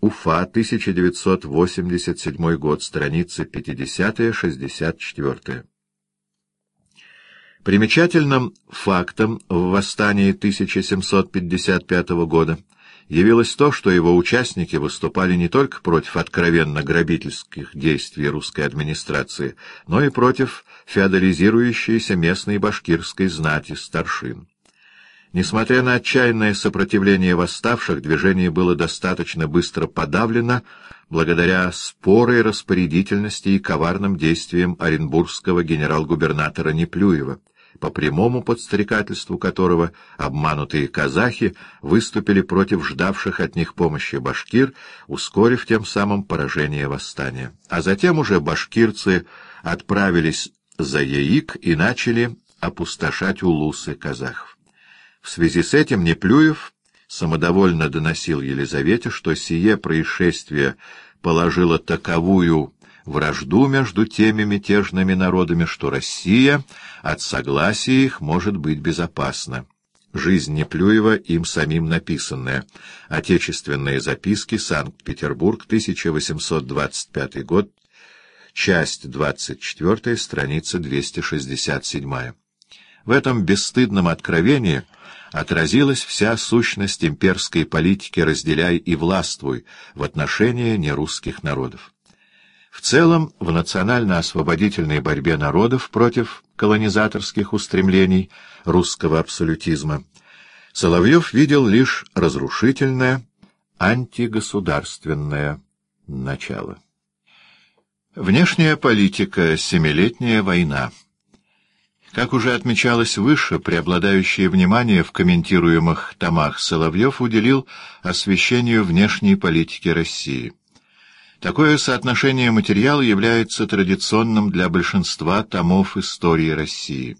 Уфа, 1987 год, страница 50-64. Примечательным фактом в восстании 1755 года явилось то, что его участники выступали не только против откровенно грабительских действий русской администрации, но и против феодализирующейся местной башкирской знати старшин. Несмотря на отчаянное сопротивление восставших, движение было достаточно быстро подавлено благодаря спорой распорядительности и коварным действиям оренбургского генерал-губернатора Неплюева, по прямому подстрекательству которого обманутые казахи выступили против ждавших от них помощи башкир, ускорив тем самым поражение восстания. А затем уже башкирцы отправились за Яик и начали опустошать улусы казахов. В связи с этим Неплюев самодовольно доносил Елизавете, что сие происшествие положило таковую вражду между теми мятежными народами, что Россия от согласия их может быть безопасна. Жизнь Неплюева им самим написанная. Отечественные записки. Санкт-Петербург, 1825 год. Часть 24, страница 267. В этом бесстыдном откровении отразилась вся сущность имперской политики «разделяй и властвуй» в отношении нерусских народов. В целом, в национально-освободительной борьбе народов против колонизаторских устремлений русского абсолютизма Соловьев видел лишь разрушительное, антигосударственное начало. Внешняя политика, Семилетняя война как уже отмечалось выше, преобладающее внимание в комментируемых томах Соловьев уделил освещению внешней политики России. Такое соотношение материала является традиционным для большинства томов истории России.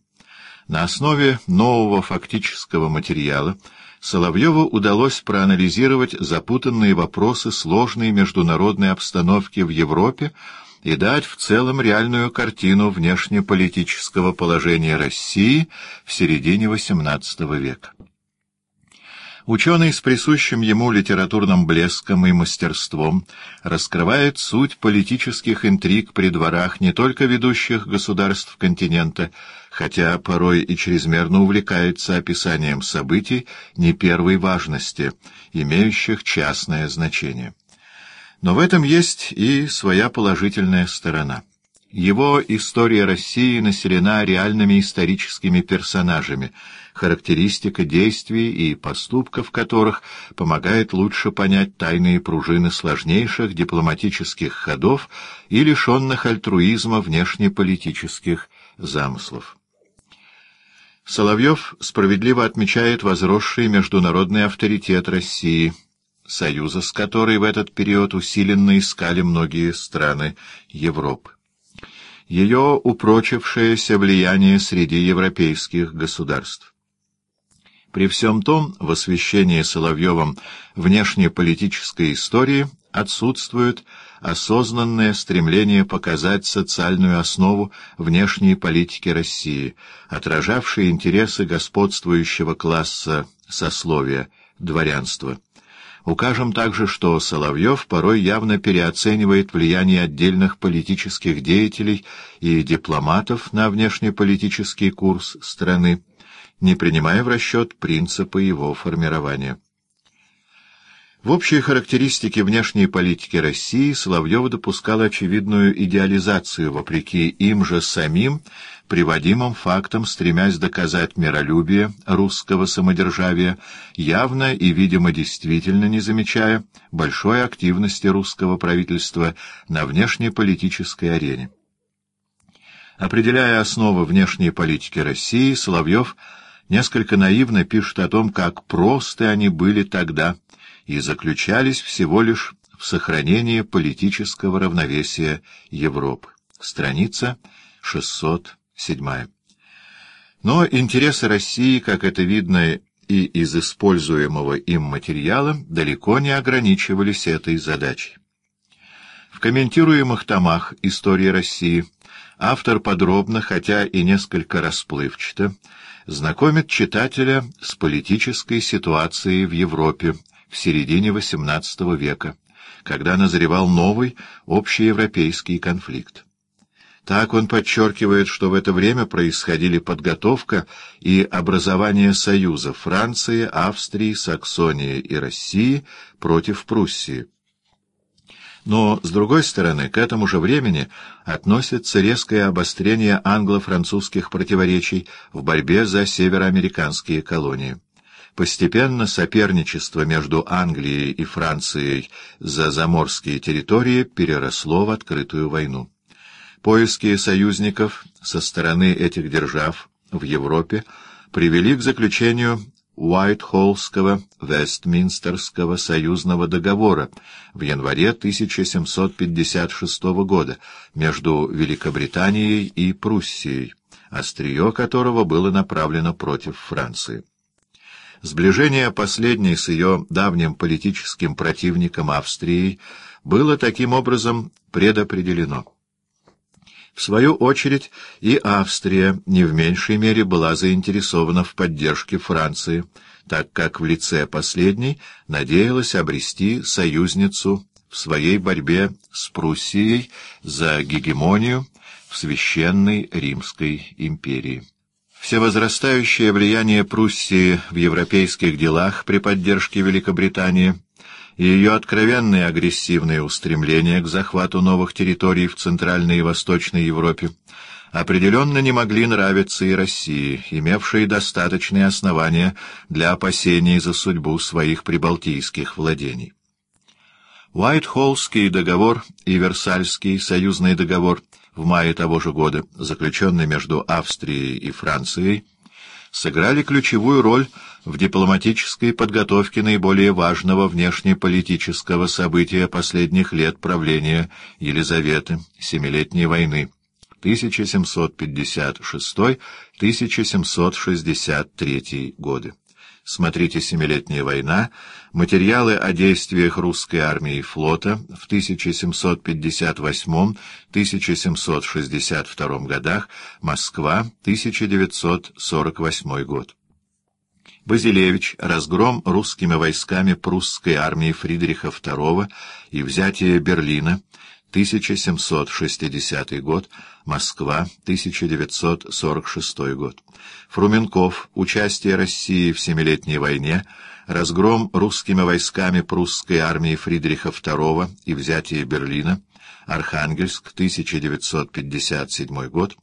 На основе нового фактического материала Соловьеву удалось проанализировать запутанные вопросы сложной международной обстановки в Европе, и дать в целом реальную картину внешнеполитического положения России в середине XVIII века. Ученый с присущим ему литературным блеском и мастерством раскрывает суть политических интриг при дворах не только ведущих государств континента, хотя порой и чрезмерно увлекается описанием событий не первой важности, имеющих частное значение. Но в этом есть и своя положительная сторона. Его история России населена реальными историческими персонажами, характеристика действий и поступков которых помогает лучше понять тайные пружины сложнейших дипломатических ходов и лишенных альтруизма внешнеполитических замыслов. Соловьев справедливо отмечает возросший международный авторитет России – союза с которой в этот период усиленно искали многие страны Европы. Ее упрочившееся влияние среди европейских государств. При всем том, в освещении Соловьевым внешнеполитической истории отсутствует осознанное стремление показать социальную основу внешней политики России, отражавшей интересы господствующего класса сословия, дворянства. Укажем также, что Соловьев порой явно переоценивает влияние отдельных политических деятелей и дипломатов на внешнеполитический курс страны, не принимая в расчет принципы его формирования. В общей характеристике внешней политики России Соловьев допускал очевидную идеализацию, вопреки им же самим, приводимым фактам, стремясь доказать миролюбие русского самодержавия, явно и, видимо, действительно не замечая большой активности русского правительства на внешнеполитической арене. Определяя основы внешней политики России, Соловьев несколько наивно пишет о том, как просты они были тогда – и заключались всего лишь в сохранении политического равновесия Европы. Страница 607. Но интересы России, как это видно и из используемого им материала, далеко не ограничивались этой задачей. В комментируемых томах истории России автор подробно, хотя и несколько расплывчато, знакомит читателя с политической ситуацией в Европе в середине XVIII века, когда назревал новый общеевропейский конфликт. Так он подчеркивает, что в это время происходили подготовка и образование союза Франции, Австрии, Саксонии и России против Пруссии. Но, с другой стороны, к этому же времени относится резкое обострение англо-французских противоречий в борьбе за североамериканские колонии. Постепенно соперничество между Англией и Францией за заморские территории переросло в открытую войну. Поиски союзников со стороны этих держав в Европе привели к заключению Уайтхоллского Вестминстерского союзного договора в январе 1756 года между Великобританией и Пруссией, острие которого было направлено против Франции. Сближение последней с ее давним политическим противником Австрией было таким образом предопределено. В свою очередь и Австрия не в меньшей мере была заинтересована в поддержке Франции, так как в лице последней надеялась обрести союзницу в своей борьбе с Пруссией за гегемонию в Священной Римской империи. Всевозрастающее влияние Пруссии в европейских делах при поддержке Великобритании – и ее откровенные агрессивные устремления к захвату новых территорий в Центральной и Восточной Европе определенно не могли нравиться и России, имевшей достаточные основания для опасений за судьбу своих прибалтийских владений. Уайтхоллский договор и Версальский союзный договор в мае того же года, заключенный между Австрией и Францией, сыграли ключевую роль в дипломатической подготовке наиболее важного внешнеполитического события последних лет правления Елизаветы, Семилетней войны, 1756-1763 годы. Смотрите «Семилетняя война», материалы о действиях русской армии и флота в 1758-1762 годах, Москва, 1948 год. Базилевич, разгром русскими войсками прусской армии Фридриха II и взятие Берлина, 1760 год, Москва, 1946 год. Фруменков, участие России в Семилетней войне, разгром русскими войсками прусской армии Фридриха II и взятие Берлина, Архангельск, 1957 год.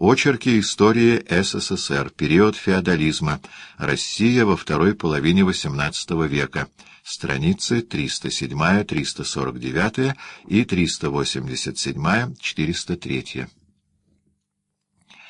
Очерки истории СССР. Период феодализма. Россия во второй половине XVIII века. Страницы 307, 349 и 387, 403.